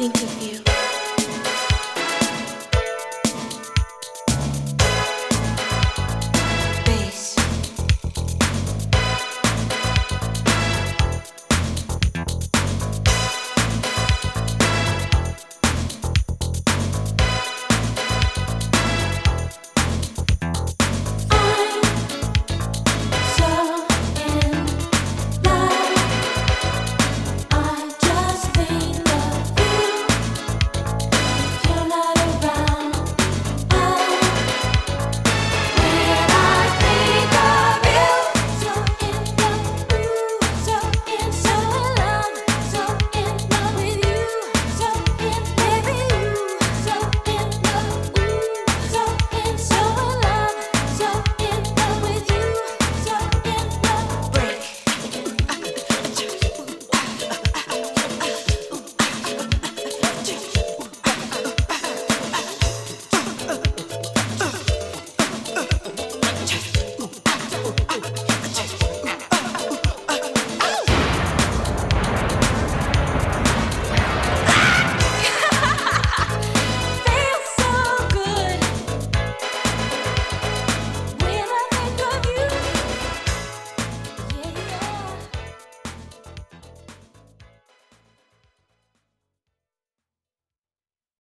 think of you.